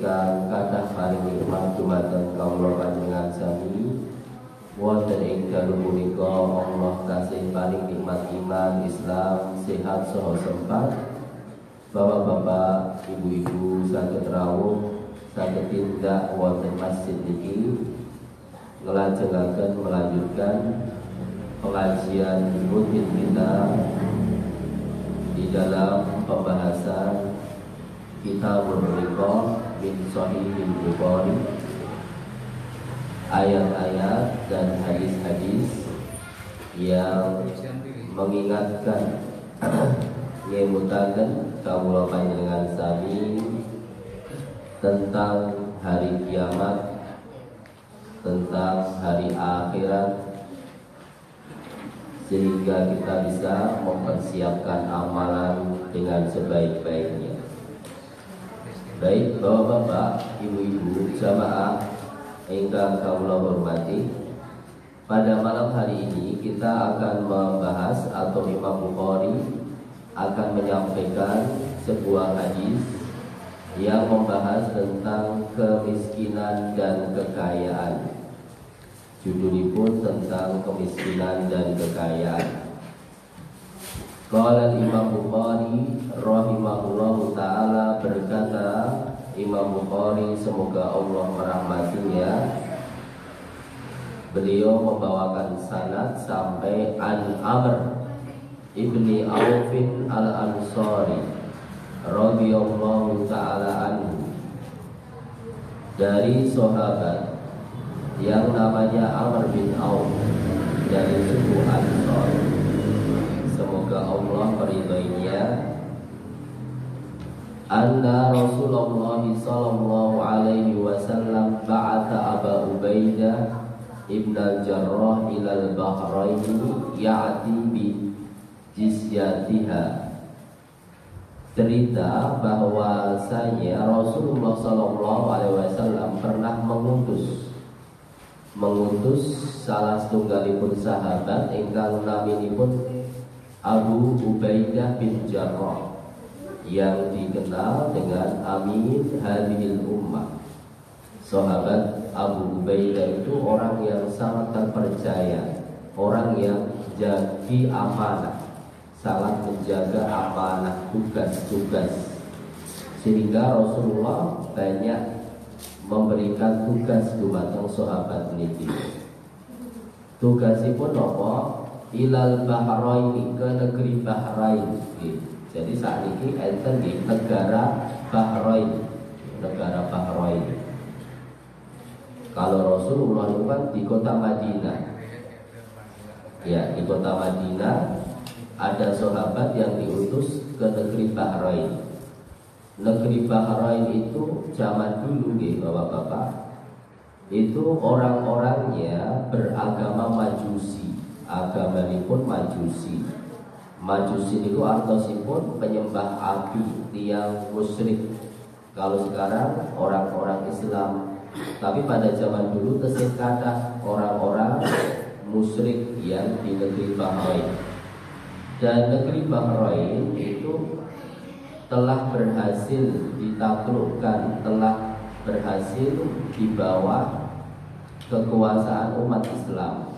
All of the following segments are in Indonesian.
ingkang kathah paling nikmat dumateng kawula panjenengan sami wonten ing dalu punika Allah kasih paling nikmat iman Islam sehat saha sempat. Bapak-bapak, ibu-ibu saged rawuh saged tindak wonten masjid niki. Ngelajengaken melanjutkan pengajian rutin kita di dalam pembahasan kita berikut min sahihil Bukhari ayat-ayat dan hadis-hadis yang mengingatkan ngemutaken kawula panjenengan sami tentang hari kiamat tentang hari akhirat sehingga kita bisa mempersiapkan amalan dengan sebaik-baiknya. Baik bapak-bapak, ibu-ibu, jamaah ingkang kawula hormati. Pada malam hari ini kita akan membahas atau Imam Bukhari akan menyampaikan sebuah hadis yang membahas tentang kemiskinan dan kekayaan. Judulipun tentang kemiskinan dan kekayaan. Qala Imam Bukhari rahimahullahu taala berkata Imam Bukhari semoga Allah merahmatinya Beliau membawakan sanad sampai An Amr ibni Aufin al Ansari radhiyallahu taala anhu. Dari sahabat yang namanya Amr bin Auf dari suku Ansar semoga Allah meridainya Anna Rasulullah sallallahu alaihi wasallam ba'atha Aba Ubaidah ibn al-Jarrah ila al-Bahrain ya'ti bi jizyatiha. Cerita bahwasanya Rasulullah sallallahu alaihi wasallam pernah mengutus mengutus salah setunggalipun sahabat ingkang naminipun Abu Ubaidah bin Jarrah yang dikenal dengan Amin Hadil Ummah. Sahabat Abu Ubaidah itu orang yang sangat terpercaya, orang yang jadi amanah, sangat menjaga amanah tugas-tugas. Sehingga Rasulullah banyak memberikan tugas kepada sahabat ini. Tugasipun apa? ilal bahrain ke negeri Bahrain jadi saat ini enten di negara Bahrain. Negara Bahrain. Kalau Rasulullah itu kan di kota Madinah. Ya di kota Madinah ada sahabat yang diutus ke negeri Bahrain. Negeri Bahrain itu zaman dulu nih bapak-bapak itu orang-orangnya beragama majusi. Agama ini pun majusi majusi itu artosipun penyembah api tiang musyrik. Kalau sekarang orang-orang Islam tapi pada zaman dulu tesih kata orang-orang musyrik yang di negeri Bahrain. Dan negeri Bahrain itu telah berhasil ditaklukkan telah berhasil di bawah kekuasaan umat Islam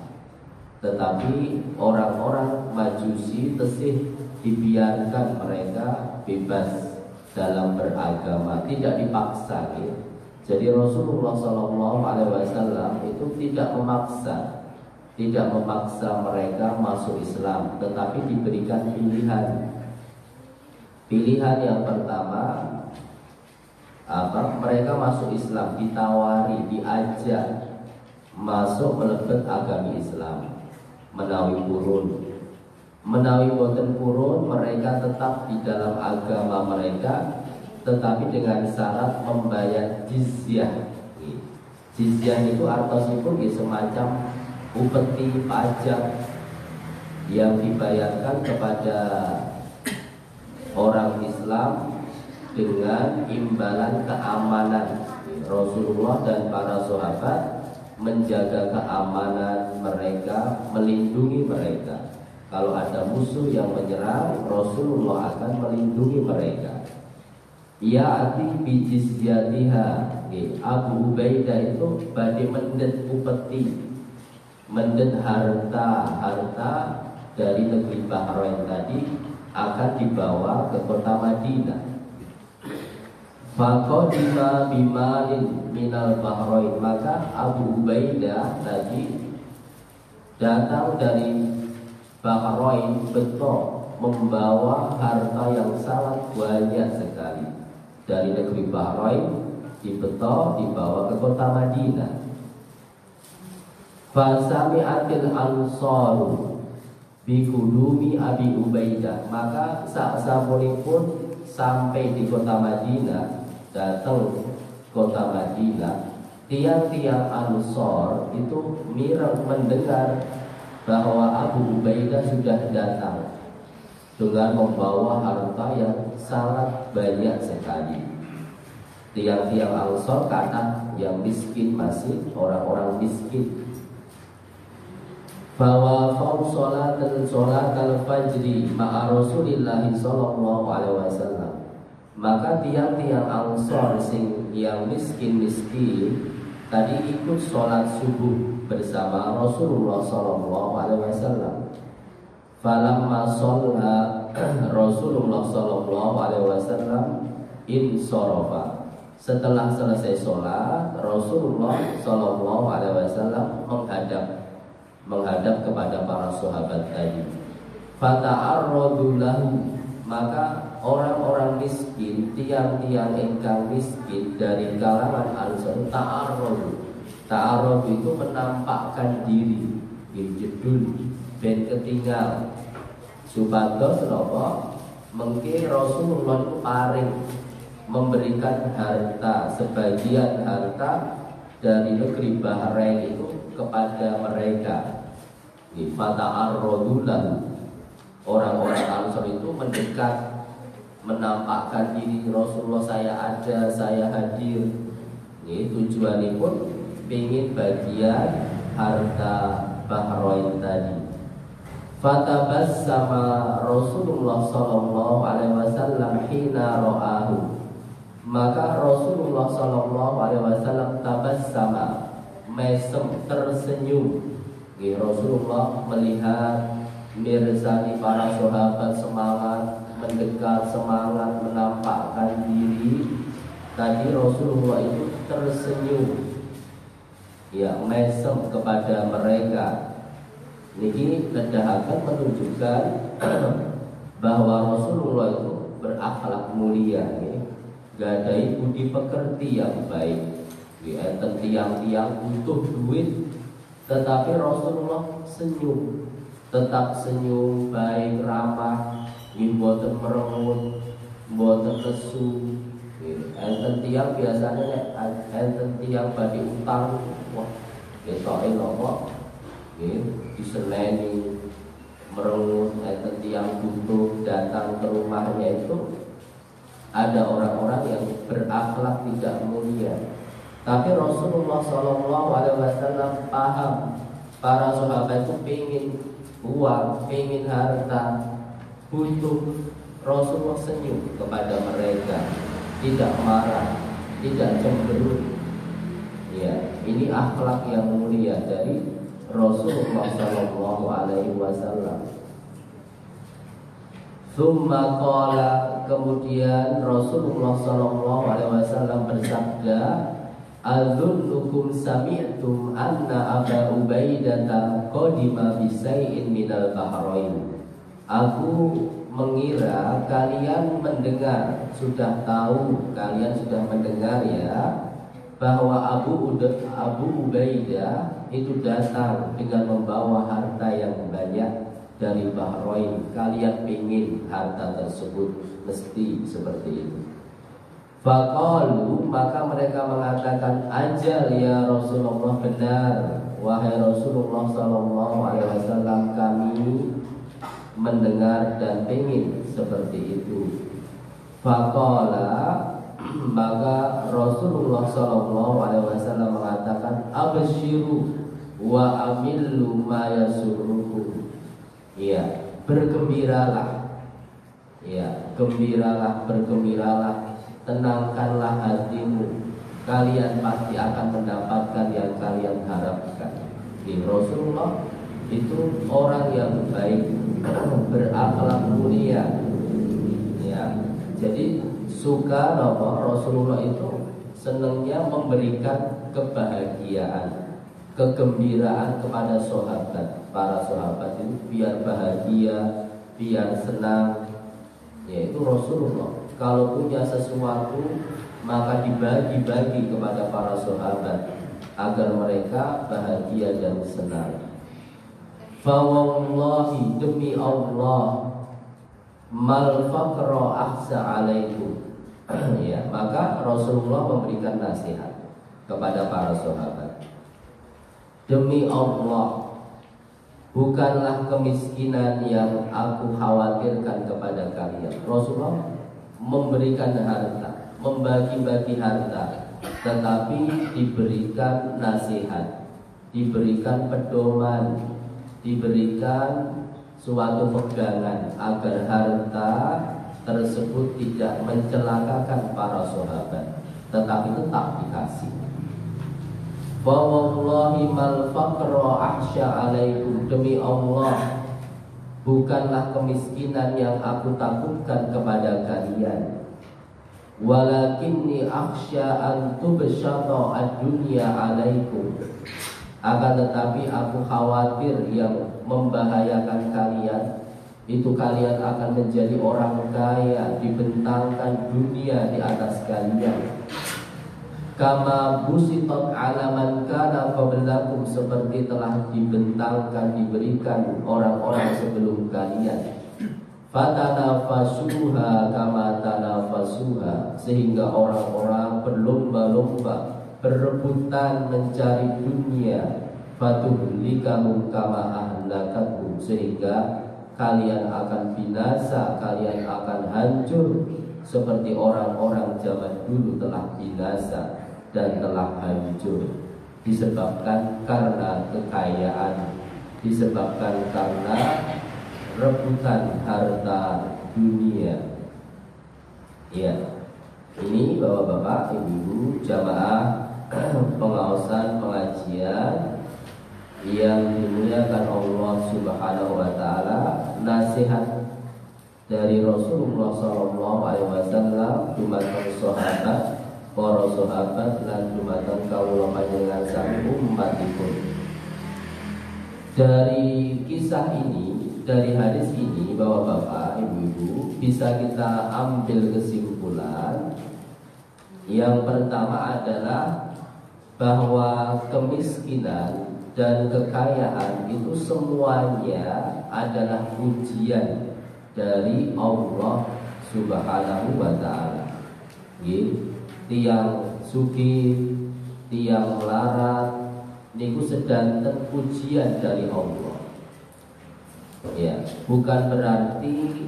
tetapi orang-orang majusi tesih dibiarkan mereka bebas dalam beragama, tidak dipaksa. Ya. Jadi Rasulullah Wasallam itu tidak memaksa, tidak memaksa mereka masuk Islam, tetapi diberikan pilihan. Pilihan yang pertama apa? Mereka masuk Islam ditawari, diajak masuk melebet agama Islam menawi purun. Menawi boten purun mereka tetap di dalam agama mereka tetapi dengan syarat membayar jizyah. Jizyah itu artosipun semacam upeti pajak yang dibayarkan kepada orang Islam dengan imbalan keamanan Rasulullah dan para sahabat menjaga keamanan mereka, melindungi mereka. Kalau ada musuh yang menyerang, Rasulullah akan melindungi mereka. Ya ati bijis jatiha Abu Ubaidah itu badi mendet upeti Mendet harta Harta dari negeri Bahrain tadi Akan dibawa ke kota Madinah Fakodima bimalin minal Bahrain Maka Abu Ubaidah tadi Datang dari Bahrain betul membawa harta yang sangat banyak sekali dari negeri Bahrain dibeto dibawa ke kota Madinah. Fasami atil ansaru bikudumi Abi Ubaidah maka saat pun sampai di kota Madinah datang kota Madinah tiang-tiang ansor itu mirang mendengar bahwa Abu Ubaidah sudah datang dengan membawa harta yang sangat banyak sekali. Tiang-tiang Ansor karena yang miskin masih orang-orang miskin. Bahwa fau sholat dan sholat al fajri ma'a Rasulillah sallallahu alaihi wasallam. Maka tiang-tiang Ansor sing yang miskin-miskin tadi ikut sholat subuh bersama Rasulullah sallallahu alaihi wasallam. Falamma sholla Rasulullah Sallallahu Alaihi Wasallam insorofa. Setelah selesai sholat, Rasulullah Sallallahu Alaihi Wasallam menghadap menghadap kepada para sahabat tadi. Fata'arrodulahu maka orang-orang miskin, tiang-tiang engkang miskin dari kalangan Ansor ta'arrodu. Ta'arrodu itu menampakkan diri, jedul, ben ketinggal Supados napa mengki Rasulullah itu paring memberikan harta sebagian harta dari negeri Bahrain itu kepada mereka. Fata arrodulan orang-orang Ansor itu mendekat menampakkan diri Rasulullah saya ada, saya hadir. Ini tujuannya pun ingin bagian harta Bahrain tadi. Fatabassama Rasulullah sallallahu alaihi wasallam hina ra'ahu. Maka Rasulullah sallallahu alaihi wasallam tabassama mesem tersenyum. Rasulullah melihat mirzani para sahabat semangat mendekat semangat menampakkan diri. Tadi Rasulullah itu tersenyum. Ya mesem kepada mereka. Niki kedahakan menunjukkan bahwa Rasulullah itu berakhlak mulia ya. Gadai budi pekerti yang baik. Ya, tiang-tiang butuh duit. Tetapi Rasulullah senyum. Tetap senyum, baik, ramah Mboten merengut Mboten lesu. Enten tiang biasanya Enten tiang badi utang Wah, ketoknya nopo? Diseleni merengut enten tiang butuh datang ke rumahnya itu ada orang-orang yang berakhlak tidak mulia. Tapi Rasulullah Shallallahu Alaihi Wasallam paham para sahabat itu pingin uang, pingin harta, butuh. Rasulullah senyum kepada mereka, tidak marah, tidak cemberut. Ya, ini akhlak yang mulia dari Rasulullah Sallallahu Alaihi Wasallam. Thumma qala kemudian Rasulullah Sallallahu Alaihi Wasallam bersabda, Adzunnukum sami'tum anna Aba Ubaidah qadima bisai'in minal bahrain. Aku mengira kalian mendengar, sudah tahu, kalian sudah mendengar ya bahwa Abu Uda, Abu Ubaidah itu datang dengan membawa harta yang banyak dari Bahrain. Kalian ingin harta tersebut mesti seperti itu. Fakalu maka mereka mengatakan ajal ya Rasulullah benar wahai Rasulullah Sallallahu Alaihi Wasallam kami mendengar dan ingin seperti itu. Fakala maka Rasulullah Shallallahu Alaihi Wasallam mengatakan abshiru wa amillu ma yasurukum ya bergembiralah. Ya gembiralah bergembiralah. Tenangkanlah hatimu. Kalian pasti akan mendapatkan yang kalian harapkan. Di Rasulullah itu orang yang baik berakhlak mulia. Ya. Jadi suka apa? Rasulullah itu senangnya memberikan kebahagiaan kegembiraan kepada sahabat. Para sahabat itu biar bahagia biar senang. Yaitu Rasulullah. Kalau punya sesuatu maka dibagi-bagi kepada para sahabat agar mereka bahagia dan senang. Fawallahi demi Allah mal faqra ahsa alaikum. ya, maka Rasulullah memberikan nasihat kepada para sahabat. Demi Allah, bukanlah kemiskinan yang aku khawatirkan kepada kalian. Rasulullah memberikan harta, membagi-bagi harta, tetapi diberikan nasihat, diberikan pedoman, diberikan suatu pegangan agar harta tersebut tidak mencelakakan para sahabat, tetapi tetap dikasih. Wallahi mal faqra ahsya alaikum demi Allah Bukanlah kemiskinan yang aku takutkan kepada kalian Walakinni akhsya an tubsyata ad-dunya alaikum Akan tetapi aku khawatir yang membahayakan kalian. Itu kalian akan menjadi orang kaya Dibentangkan dunia di atas kalian. Kama busitot alaman kana qablakum seperti telah dibentangkan diberikan orang-orang sebelum kalian. Fatanafasuha kama tanafasuha sehingga orang-orang berlomba-lomba berebutan mencari dunia. Fatuhlikamu kama ahlakakum. Sehingga kalian akan binasa kalian akan hancur. Seperti orang-orang zaman dulu telah binasa dan telah hancur. Disebabkan karena kekayaan. Disebabkan karena rebutan harta dunia. Ya ini bapak-bapak ibu-ibu jamaah pengawasan pengajian yang dimuliakan Allah Subhanahu wa taala nasihat dari Rasulullah sallallahu alaihi wasallam dumateng sahabat para sahabat lan dumateng kawula panjenengan sang umatipun. Dari kisah ini, dari hadis ini bahwa Bapak, Ibu-ibu bisa kita ambil kesimpulan yang pertama adalah bahwa kemiskinan dan kekayaan itu semuanya adalah ujian dari Allah Subhanahu wa taala. Tiang suki, tiang melarat, niku sedanten pujian dari Allah. Ya, bukan berarti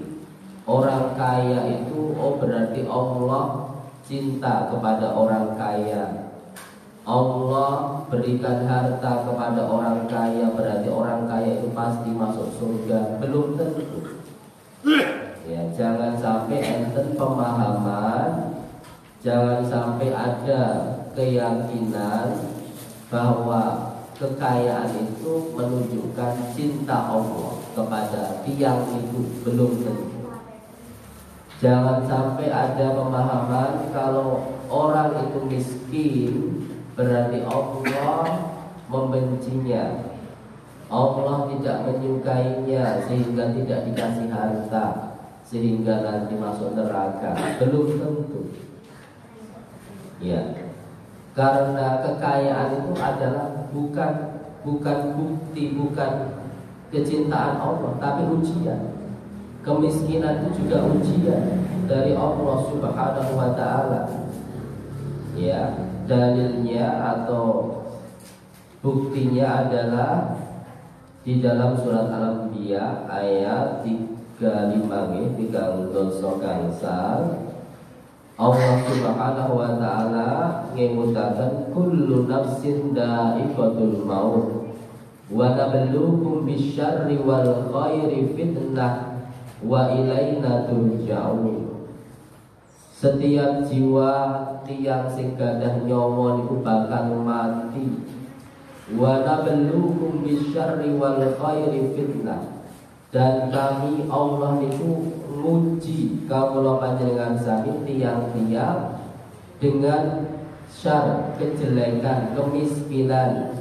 orang kaya itu oh berarti Allah cinta kepada orang kaya. Allah berikan harta kepada orang kaya berarti orang kaya itu pasti masuk surga. Belum tentu. Ya, jangan sampai enten pemahaman Jangan sampai ada keyakinan bahwa kekayaan itu menunjukkan cinta Allah kepada tiang itu belum tentu. Jangan sampai ada pemahaman kalau orang itu miskin berarti Allah membencinya. Allah tidak menyukainya sehingga tidak dikasih harta sehingga nanti masuk neraka. Belum tentu. Ya. Karena kekayaan itu adalah bukan bukan bukti, bukan kecintaan Allah, tapi ujian. Kemiskinan itu juga ujian dari Allah Subhanahu wa taala. Ya, dalilnya atau buktinya adalah di dalam surat Al-Anbiya ayat 35 nggih, 3 dosa gangsal Allah Subhanahu wa taala ngemutaken kullu nafsin dha'iqatul maut wa nabluukum bisyarri wal khairi fitnah wa ilaina turja'un setiap jiwa tiang sing gadah nyawa niku bakal mati. Wa nabluukum bisyarri wal khairi fitnah. Dan kami Allah niku nguji kawula panjenengan sami tiang-tiang dengan syar kejelekan kemiskinan.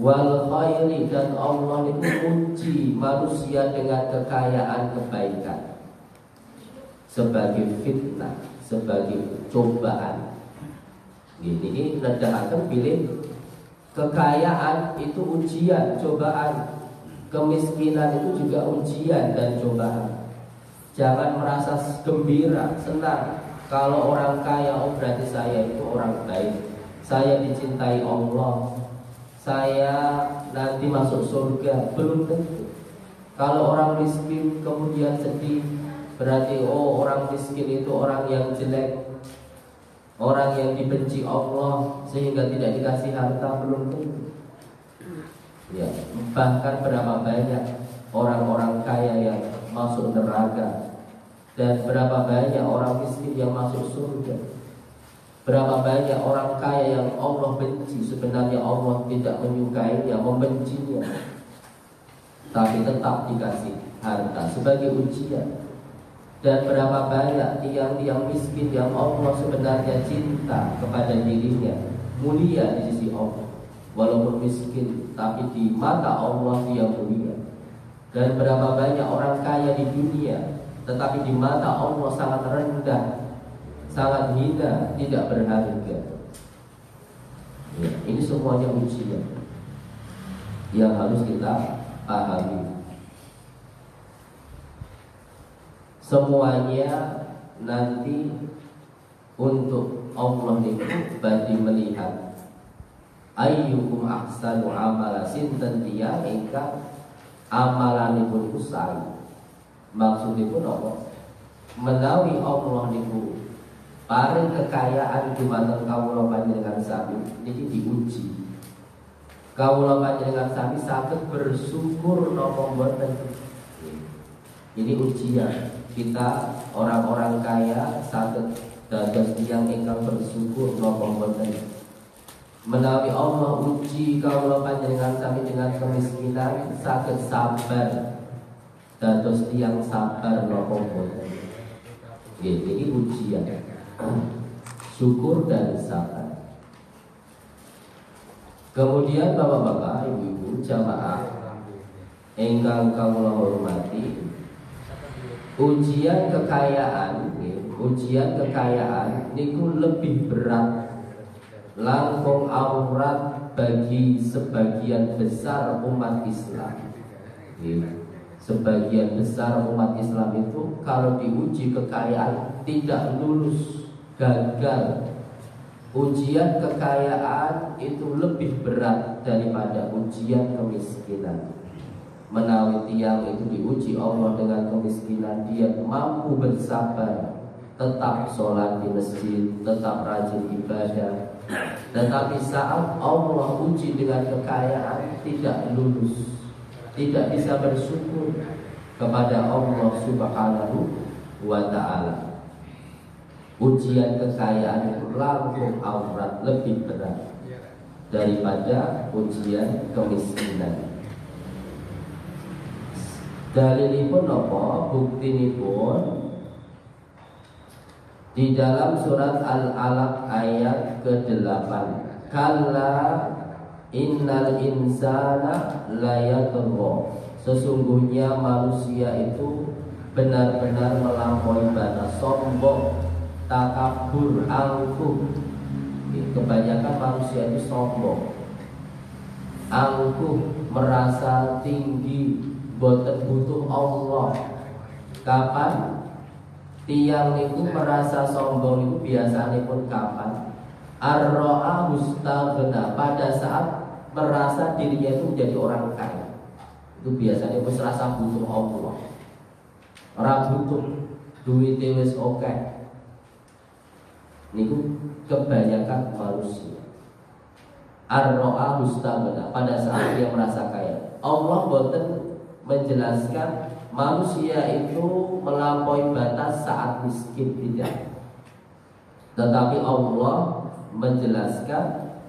Wal khairi dan Allah niku nguji manusia dengan kekayaan kebaikan sebagai fitnah, sebagai cobaan. Ini akan pilih kekayaan itu ujian, cobaan. Kemiskinan itu juga ujian dan cobaan. Jangan merasa gembira, senang. Kalau orang kaya, oh berarti saya itu orang baik. Saya dicintai Allah. Saya nanti masuk surga. Belum tentu. Kalau orang miskin kemudian sedih, Berarti oh orang miskin itu orang yang jelek. Orang yang dibenci Allah Sehingga tidak dikasih harta belum tentu. Ya, bahkan berapa banyak orang-orang kaya yang masuk neraka dan berapa banyak orang miskin yang masuk surga. Berapa banyak orang kaya yang Allah benci Sebenarnya Allah tidak menyukainya Membencinya Tapi tetap dikasih harta Sebagai ujian dan berapa banyak tiang-tiang miskin yang Allah sebenarnya cinta kepada dirinya Mulia di sisi Allah. Walaupun miskin Tapi di mata Allah dia mulia. Dan berapa banyak orang kaya di dunia Tetapi di mata Allah sangat rendah Sangat hina Tidak berharga. Ya, Ini semuanya ujian Yang harus kita pahami semuanya nanti untuk Allah itu bagi melihat. Ayyukum ahsanu amala sinten dia ingkang amalanipun usai. Maksudipun apa? Menawi Allah niku paling kekayaan di mana kawula panjenengan sami niki diuji. Kawula panjenengan sami saged bersyukur napa mboten? Ini ujian kita orang-orang kaya saged dados tiyang ingkang bersyukur napa mboten menawi Allah uji kawula panjenengan sami dengan kemiskinan saged sabar. Dados tiyang sabar napa mboten ini ujian. Syukur dan sabar. Kemudian bapak-bapak ibu-ibu jamaah ingkang kawula hormati ujian kekayaan ujian kekayaan niku lebih berat. Langkung aurat bagi sebagian besar umat Islam. Sebagian besar umat Islam itu kalau diuji kekayaan tidak lulus gagal. Ujian kekayaan itu lebih berat daripada ujian kemiskinan menawi tiang itu diuji Allah dengan kemiskinan dia mampu bersabar tetap sholat di masjid tetap rajin ibadah tetapi saat Allah uji dengan kekayaan tidak lulus tidak bisa bersyukur kepada Allah subhanahu wa ta'ala. Ujian kekayaan itu langsung aurat lebih berat daripada ujian kemiskinan Dalilipun apa? pun di dalam surat Al-Alaq ayat ke-8. Kalla innal insana layatgha. Sesungguhnya manusia itu benar-benar melampaui batas sombong, takabur, angkuh. Kebanyakan manusia itu sombong, angkuh, merasa tinggi, boten butuh Allah. Kapan tiang itu merasa sombong itu biasanya pun kapan? Ar-ra'a pada saat merasa dirinya itu menjadi orang kaya. Itu biasanya pun merasa butuh Allah. Orang butuh duit wis oke. Niku kebanyakan manusia. Ar-ra'a pada saat dia merasa kaya. Allah boten menjelaskan manusia itu melampaui batas saat miskin tidak. Tetapi Allah menjelaskan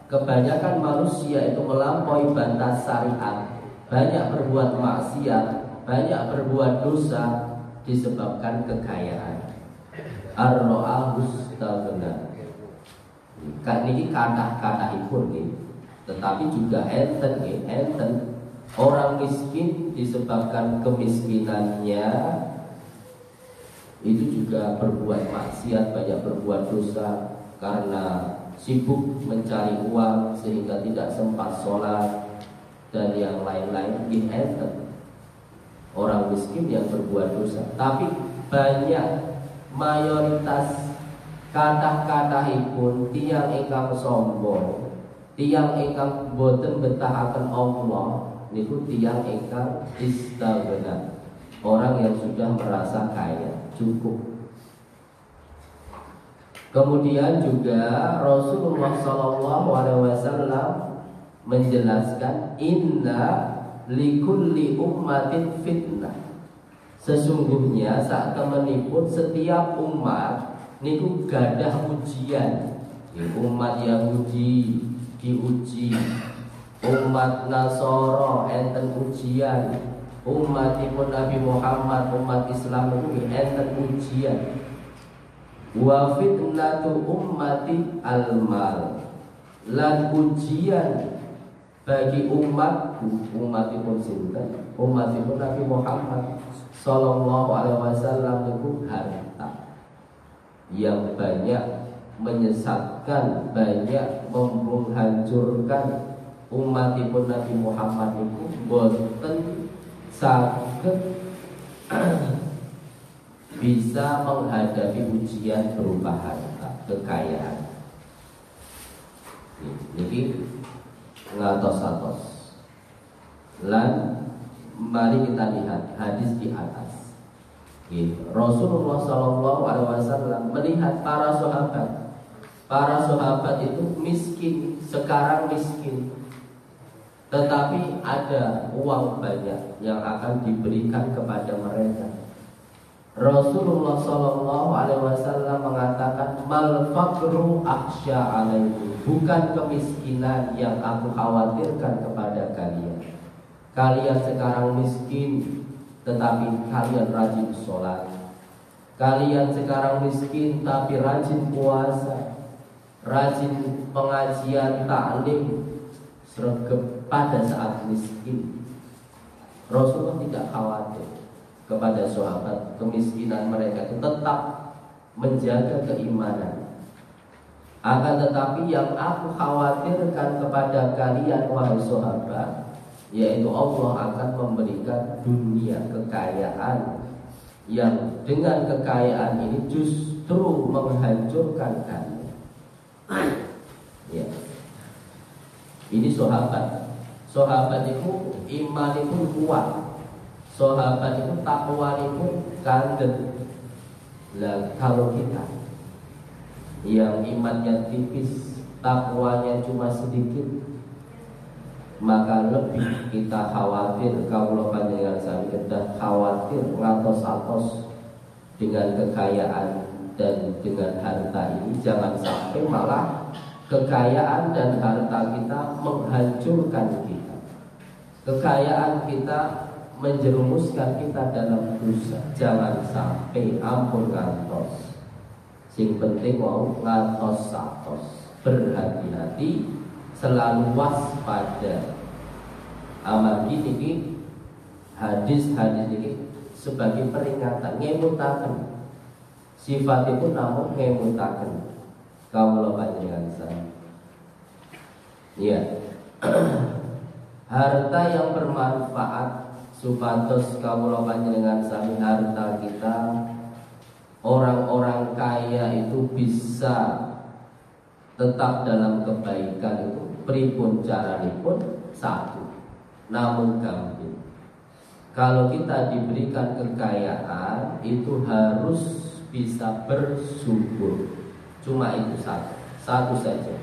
kebanyakan manusia itu melampaui batas syariat, banyak berbuat maksiat, banyak berbuat dosa disebabkan kekayaan. Ar-ra'ahus Ini kata-kata itu Tetapi juga enten enten orang miskin disebabkan kemiskinannya itu juga berbuat maksiat banyak berbuat dosa karena sibuk mencari uang sehingga tidak sempat sholat dan yang lain-lain in orang miskin yang berbuat dosa. Tapi banyak mayoritas kata-kata pun tiang ingkang sombong tiang ingkang boten betahaken Allah niku tiang ingkang istaghna orang yang sudah merasa kaya cukup. Kemudian juga Rasulullah Shallallahu Alaihi Wasallam menjelaskan inna likulli ummatin fitnah. Sesungguhnya saat temenipun setiap umat niku gadah ujian. Umat Yahudi diuji umat Nasoro enten ujian. Umatipun Nabi Muhammad umat Islam itu enten ujian. Wa fitnatu ummati almal. Lan ujian bagi umat umatipun sinten? Umatipun Nabi Muhammad sallallahu alaihi wasallam itu harta yang banyak menyesatkan banyak menghancurkan umatipun Nabi Muhammad itu boten sakit bisa menghadapi ujian berupa harta kekayaan. Jadi ngatos-atos. Lan mari kita lihat hadis di atas. Rasulullah Shallallahu Alaihi Wasallam melihat para sahabat. Para sahabat itu miskin, sekarang miskin, tetapi ada uang banyak yang akan diberikan kepada mereka. Rasulullah Shallallahu Alaihi Wasallam mengatakan mal fakru aksya alaihi bukan kemiskinan yang aku khawatirkan kepada kalian. Kalian sekarang miskin, tetapi kalian rajin sholat. Kalian sekarang miskin tapi rajin puasa, rajin pengajian taklim, sergap pada saat miskin. Rasulullah tidak khawatir kepada sahabat kemiskinan mereka itu tetap menjaga keimanan. Akan tetapi yang aku khawatirkan kepada kalian wahai sahabat yaitu Allah akan memberikan dunia kekayaan yang dengan kekayaan ini justru menghancurkan kalian. Ya. Ini sahabat Sahabat itu iman itu kuat. Sahabat itu takwa itu kandel. Lah kalau kita yang imannya tipis, takwanya cuma sedikit, maka lebih kita khawatir kalau panjenengan sami kedah khawatir ngatos-atos dengan kekayaan dan dengan harta ini jangan sampai malah kekayaan dan harta kita menghancurkan kita. Kekayaan kita menjerumuskan kita dalam dosa. Jangan sampai ampun ngantos. Sing penting mau ngantos satos. Berhati-hati, selalu waspada. Amal ini, hadis-hadis ini sebagai peringatan ngemutaken. Sifat itu namun ngemutaken kawula panjenengan saya. Iya. harta yang bermanfaat supados kawula panjenengan sami harta kita orang-orang kaya itu bisa tetap dalam kebaikan itu. Pripun pun satu. Namun gampang kalau kita diberikan kekayaan itu harus bisa bersyukur Cuma itu satu, satu saja.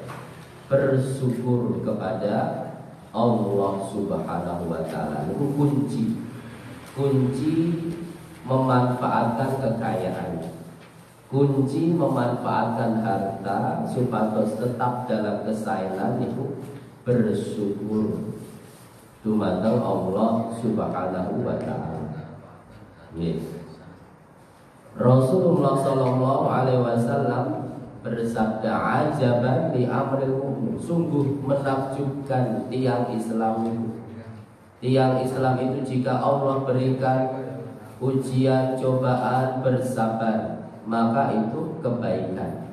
Bersyukur kepada Allah Subhanahu wa taala. Itu kunci. Kunci memanfaatkan kekayaan. kunci memanfaatkan harta supaya tetap dalam kesayangan itu bersyukur dumateng Allah Subhanahu wa taala. Yes. Rasulullah sallallahu alaihi wasallam bersabda ajaban di amril mu'min sungguh menakjubkan tiang Islam itu tiang Islam itu jika Allah berikan ujian cobaan bersabar maka itu kebaikan.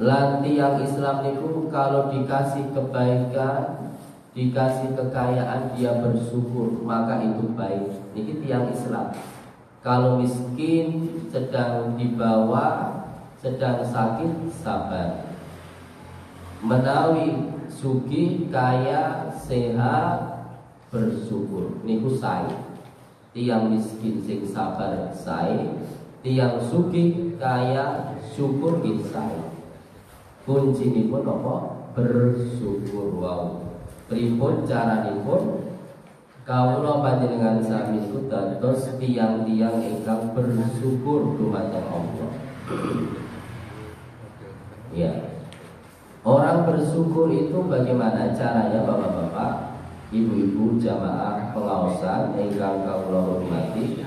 Lanti yang Islam itu kalau dikasih kebaikan, dikasih kekayaan dia bersyukur, maka itu baik. Ini tiang Islam. Kalau miskin sedang dibawa, sedang sakit sabar. Menawi sugi kaya sehat bersyukur. Niku saya. Tiang miskin sing sabar saya tiang suki kaya syukur kunci ini pun apa bersyukur wow pripun cara pun kawula panjenengan sami dados tiang-tiang ingkang bersyukur dumateng Allah ya. Orang bersyukur itu bagaimana caranya bapak-bapak? Ibu-ibu jamaah pengawasan ingkang kawula hormati.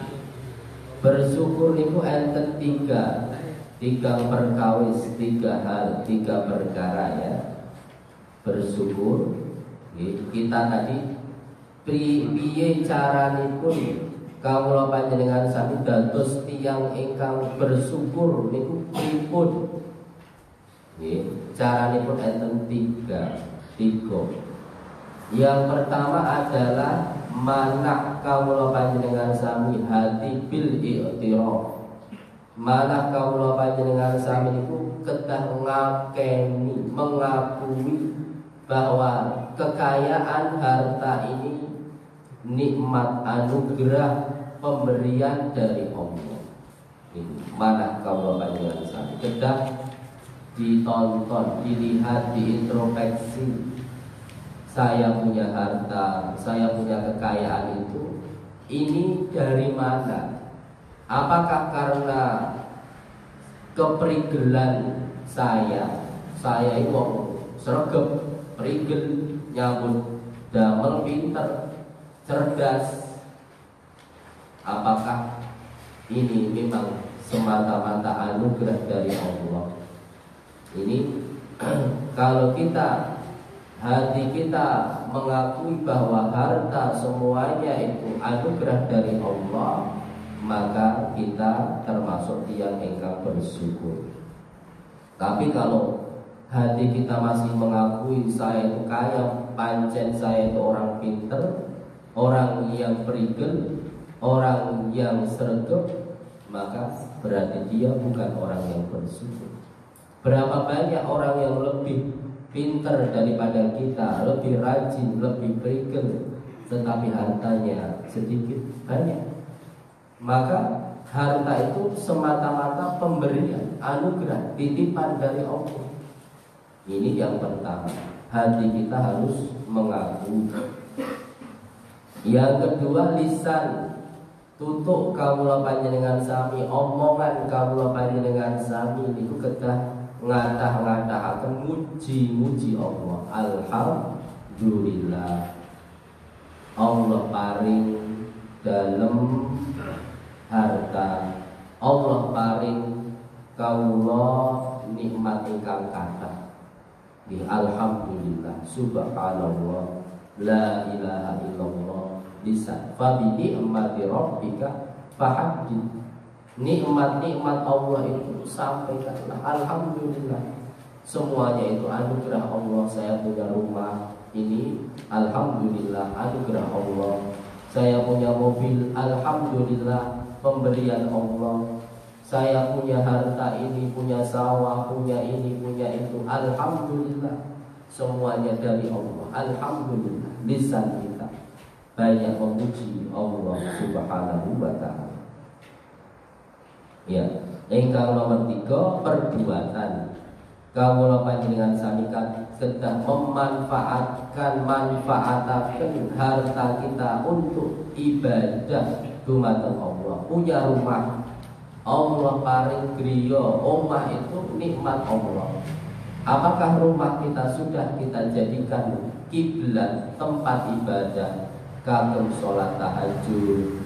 Bersyukur itu enten tiga. Tiga perkawis, tiga hal, tiga perkara ya. Bersyukur. Kita tadi Piye caranipun kawula panjenengan sami dados tiang ingkang bersyukur niku pripun nggih caranipun enten tiga tiga yang pertama adalah Manak kawula panjenengan sami hati bil i'tiraf. Manak kawula panjenengan sami itu kedah ngakeni, mengakui bahwa kekayaan harta ini nikmat anugerah pemberian dari Allah. Mana kawula panjenengan sami kedah ditonton, dilihat, diintrospeksi saya punya harta, saya punya kekayaan itu, ini dari mana? Apakah karena keperigelan saya, saya itu sergap, perigel, nyambut, damel, pinter, cerdas? Apakah ini memang semata-mata anugerah dari Allah? Ini kalau kita hati kita mengakui bahwa harta semuanya itu anugerah dari Allah maka kita termasuk yang engkau bersyukur. Tapi kalau hati kita masih mengakui saya itu kaya pancen saya itu orang pinter orang yang perigel orang yang sergap maka berarti dia bukan orang yang bersyukur berapa banyak orang yang lebih pinter daripada kita, lebih rajin, lebih berikut, tetapi hartanya sedikit banyak. Maka harta itu semata-mata pemberian, anugerah, titipan dari Allah. Ini yang pertama, hati kita harus mengaku. Yang kedua lisan tutup kamu panjenengan sami omongan kamu panjenengan sami itu kedah ngatah akan muji-muji Allah. Alhamdulillah. Allah paring dalam harta. Allah paring kaulah nikmat ingkang kata di Alhamdulillah. Subhanallah. La ilaha illallah. Lisan Fabi ni'mati rabbika Fahaddith Nikmat-nikmat Allah itu sampaikanlah Alhamdulillah. Semuanya itu anugerah Allah. Saya punya rumah ini. Alhamdulillah anugerah Allah. Saya punya mobil. Alhamdulillah pemberian Allah. Saya punya harta ini Punya sawah, punya ini, punya itu. Alhamdulillah. Semuanya dari Allah. Alhamdulillah. Lisan kita Banyak memuji Allah subhanahu wa ta'ala Ya, engkang nomor tiga perbuatan. Kamu dengan samikan sedang memanfaatkan manfaatkan harta kita untuk ibadah dumateng Allah. Punya rumah, Allah paring griya omah itu nikmat Allah apakah rumah kita sudah kita jadikan kiblat tempat ibadah kagem sholat tahajud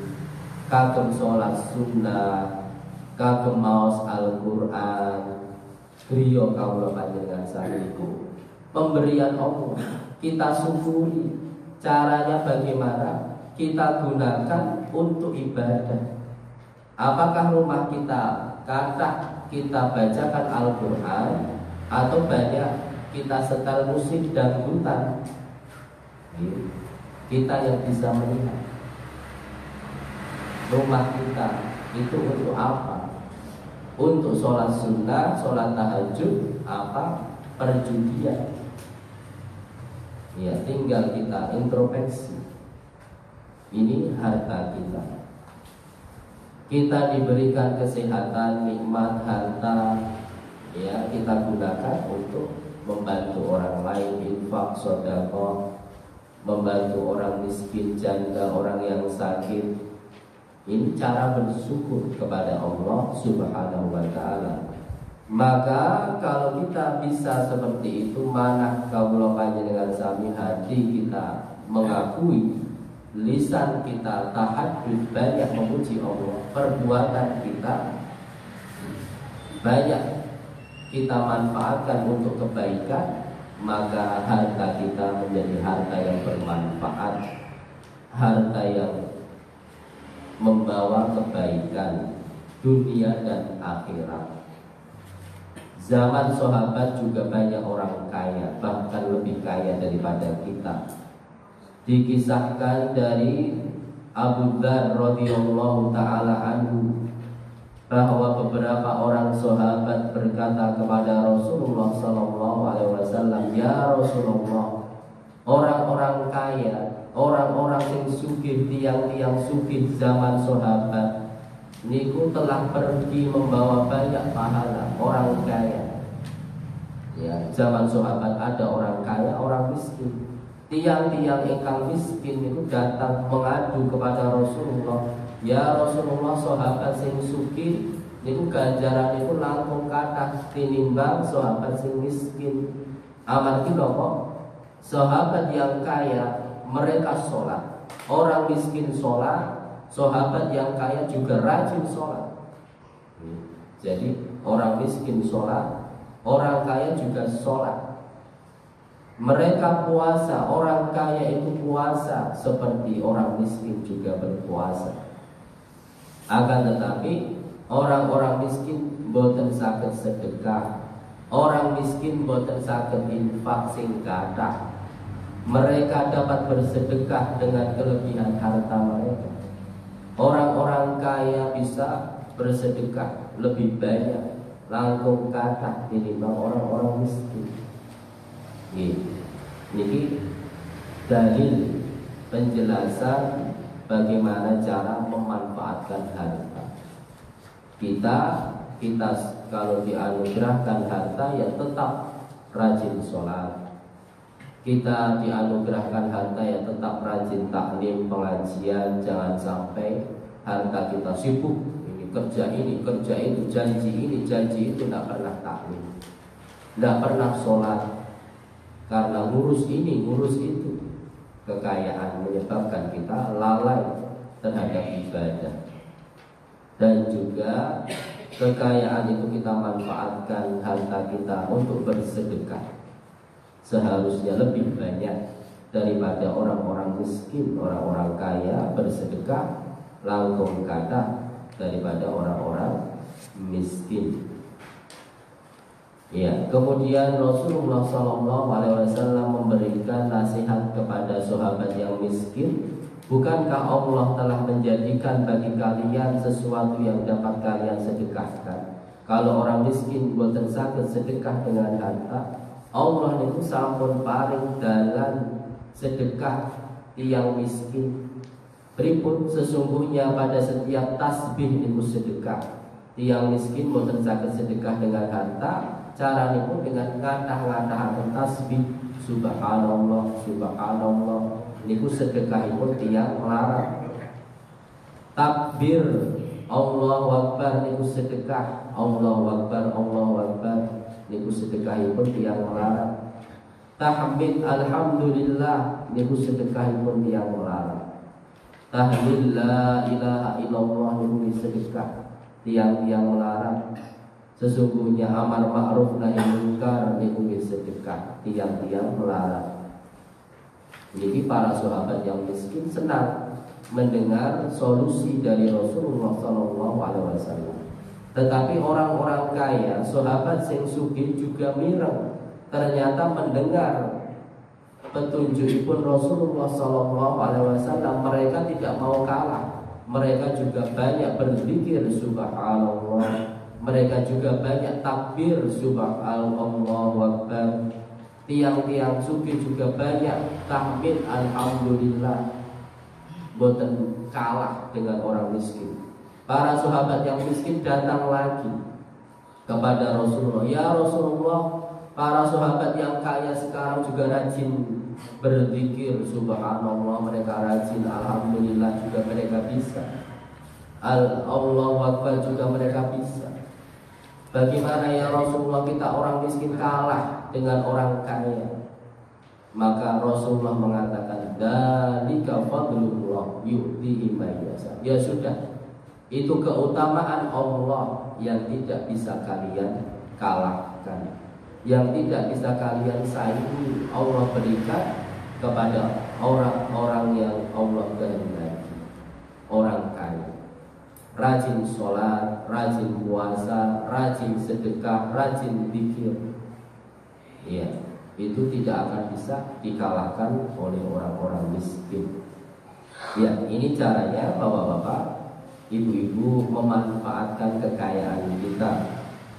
kagem sholat sunnah kagem maos Al-Quran. Griya kawula panjenengan saniku pemberian Allah. Kita syukuri caranya bagaimana kita gunakan untuk ibadah. Apakah rumah kita kata kita bacakan Al-Quran Atau banyak kita setel musik dan hutan? Kita yang bisa melihat. Rumah kita itu untuk apa? Untuk sholat sunnah, sholat tahajud, apa? Perjudian Ya tinggal kita introspeksi Ini harta kita kita diberikan kesehatan, nikmat, harta, ya kita gunakan untuk membantu orang lain, infak, sodako, membantu orang miskin, janda, orang yang sakit. Ini cara bersyukur kepada Allah Subhanahu wa taala. Maka kalau kita bisa seperti itu, mana kalau dengan sami hati kita mengakui lisan kita tahajud banyak memuji Allah perbuatan kita banyak kita manfaatkan untuk kebaikan maka harta kita menjadi harta yang bermanfaat harta yang membawa kebaikan dunia dan akhirat. Zaman sahabat juga banyak orang kaya Bahkan lebih kaya daripada kita. Dikisahkan dari Abu Dhar radhiyallahu taala anhu bahwa beberapa orang sahabat berkata kepada Rasulullah sallallahu alaihi wasallam, "Ya Rasulullah, orang-orang kaya, orang-orang yang sugih, tiang-tiang sugih zaman sahabat niku telah pergi membawa banyak pahala orang kaya." Ya, zaman sahabat ada orang kaya, orang miskin. Tiang-tiang ingkang miskin itu datang mengadu kepada Rasulullah ya Rasulullah sahabat sing suki itu ganjaran itu langkung kata tinimbang sahabat sing miskin. Amargi nopo sahabat yang kaya mereka sholat orang miskin sholat sahabat yang kaya juga rajin sholat jadi orang miskin sholat orang kaya juga sholat mereka puasa, orang kaya itu puasa seperti orang miskin juga berpuasa. Akan tetapi orang-orang miskin boten sakit sedekah. Orang miskin boten sakit infak sing Mereka dapat bersedekah dengan kelebihan harta mereka. Orang-orang kaya bisa bersedekah lebih banyak langkung kata dibanding orang-orang miskin. Ini dalil penjelasan bagaimana cara memanfaatkan harta. Kita kita kalau dianugerahkan harta ya tetap rajin sholat. Kita dianugerahkan harta ya tetap rajin taklim pengajian, jangan sampai harta kita sibuk. Ini kerja ini kerja itu janji ini janji itu tidak pernah taklim, tidak pernah sholat, karena ngurus ini, ngurus itu. Kekayaan menyebabkan kita lalai terhadap ibadah. Dan juga kekayaan itu kita manfaatkan harta kita untuk bersedekah Seharusnya lebih banyak daripada orang-orang miskin, orang-orang kaya bersedekah Langkung kata daripada orang-orang miskin Ya, kemudian Rasulullah Shallallahu Alaihi Wasallam memberikan nasihat kepada sahabat yang miskin. Bukankah Allah telah menjadikan bagi kalian sesuatu yang dapat kalian sedekahkan? Kalau orang miskin buatan sakit sedekah dengan harta, Allah itu sampun paling dalam sedekah yang miskin. Berikut sesungguhnya pada setiap tasbih itu sedekah. Tiang miskin buatan sakit sedekah dengan harta, cara pun dengan ngatah-ngatah tasbih. Subhanallah subhanallah. Niku sedekahipun tiang melarang takbir Allahu Akbar niku sedekah. Allahu Akbar Allahu Akbar niku sedekahipun tiang melarang tahmid alhamdulillah niku sedekahipun tiang melarang tahlil la ilaha illallah niku sedekah tiang-tiang melarang sesungguhnya amar ma'ruf nahi munkar niku sedekah tiang-tiang melarang jadi para sahabat yang miskin senang mendengar solusi dari Rasulullah Shallallahu Alaihi Wasallam. Tetapi orang-orang kaya, sahabat yang sugih juga mireng. Ternyata mendengar petunjuk pun Rasulullah Shallallahu Alaihi Wasallam, mereka tidak mau kalah. Mereka juga banyak berzikir Subhanallah. Mereka juga banyak takbir Subhanallah Tiang-tiang suki juga banyak tahmid Alhamdulillah boten kalah dengan orang miskin. Para sahabat yang miskin datang lagi kepada Rasulullah. Ya Rasulullah, para sahabat yang kaya sekarang juga rajin berzikir. Subhanallah mereka rajin. Alhamdulillah juga mereka bisa. Al Allah Akbar juga mereka bisa. Bagaimana ya Rasulullah kita orang miskin kalah dengan orang kaya? Maka Rasulullah mengatakan dalika fadlullah yu'tihi Ya sudah. Itu keutamaan Allah yang tidak bisa kalian kalahkan. Yang tidak bisa kalian saingi Allah berikan kepada orang-orang yang Allah kehendaki. Orang kaya. Rajin sholat, rajin puasa, rajin sedekah, rajin zikir. Iya itu tidak akan bisa dikalahkan oleh orang-orang miskin. Ya, ini caranya bapak-bapak, ibu-ibu memanfaatkan kekayaan kita,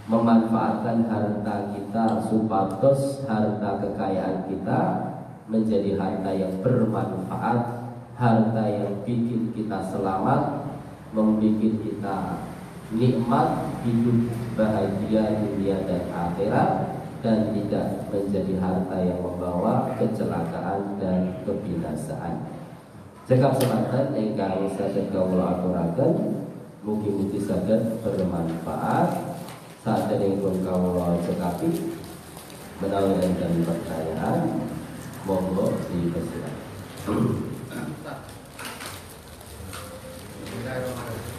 memanfaatkan harta kita supados harta kekayaan kita menjadi harta yang bermanfaat, harta yang bikin kita selamat, membuat kita nikmat hidup bahagia dunia dan akhirat dan tidak menjadi harta yang membawa kecelakaan dan kebinasaan. Cekap semangat ingkang saged kawula aturaken mugi-mugi saged bermanfaat saat ini pun kawula cekapi menawi dan pertanyaan monggo dipersilakan. Bismillahirrahmanirrahim.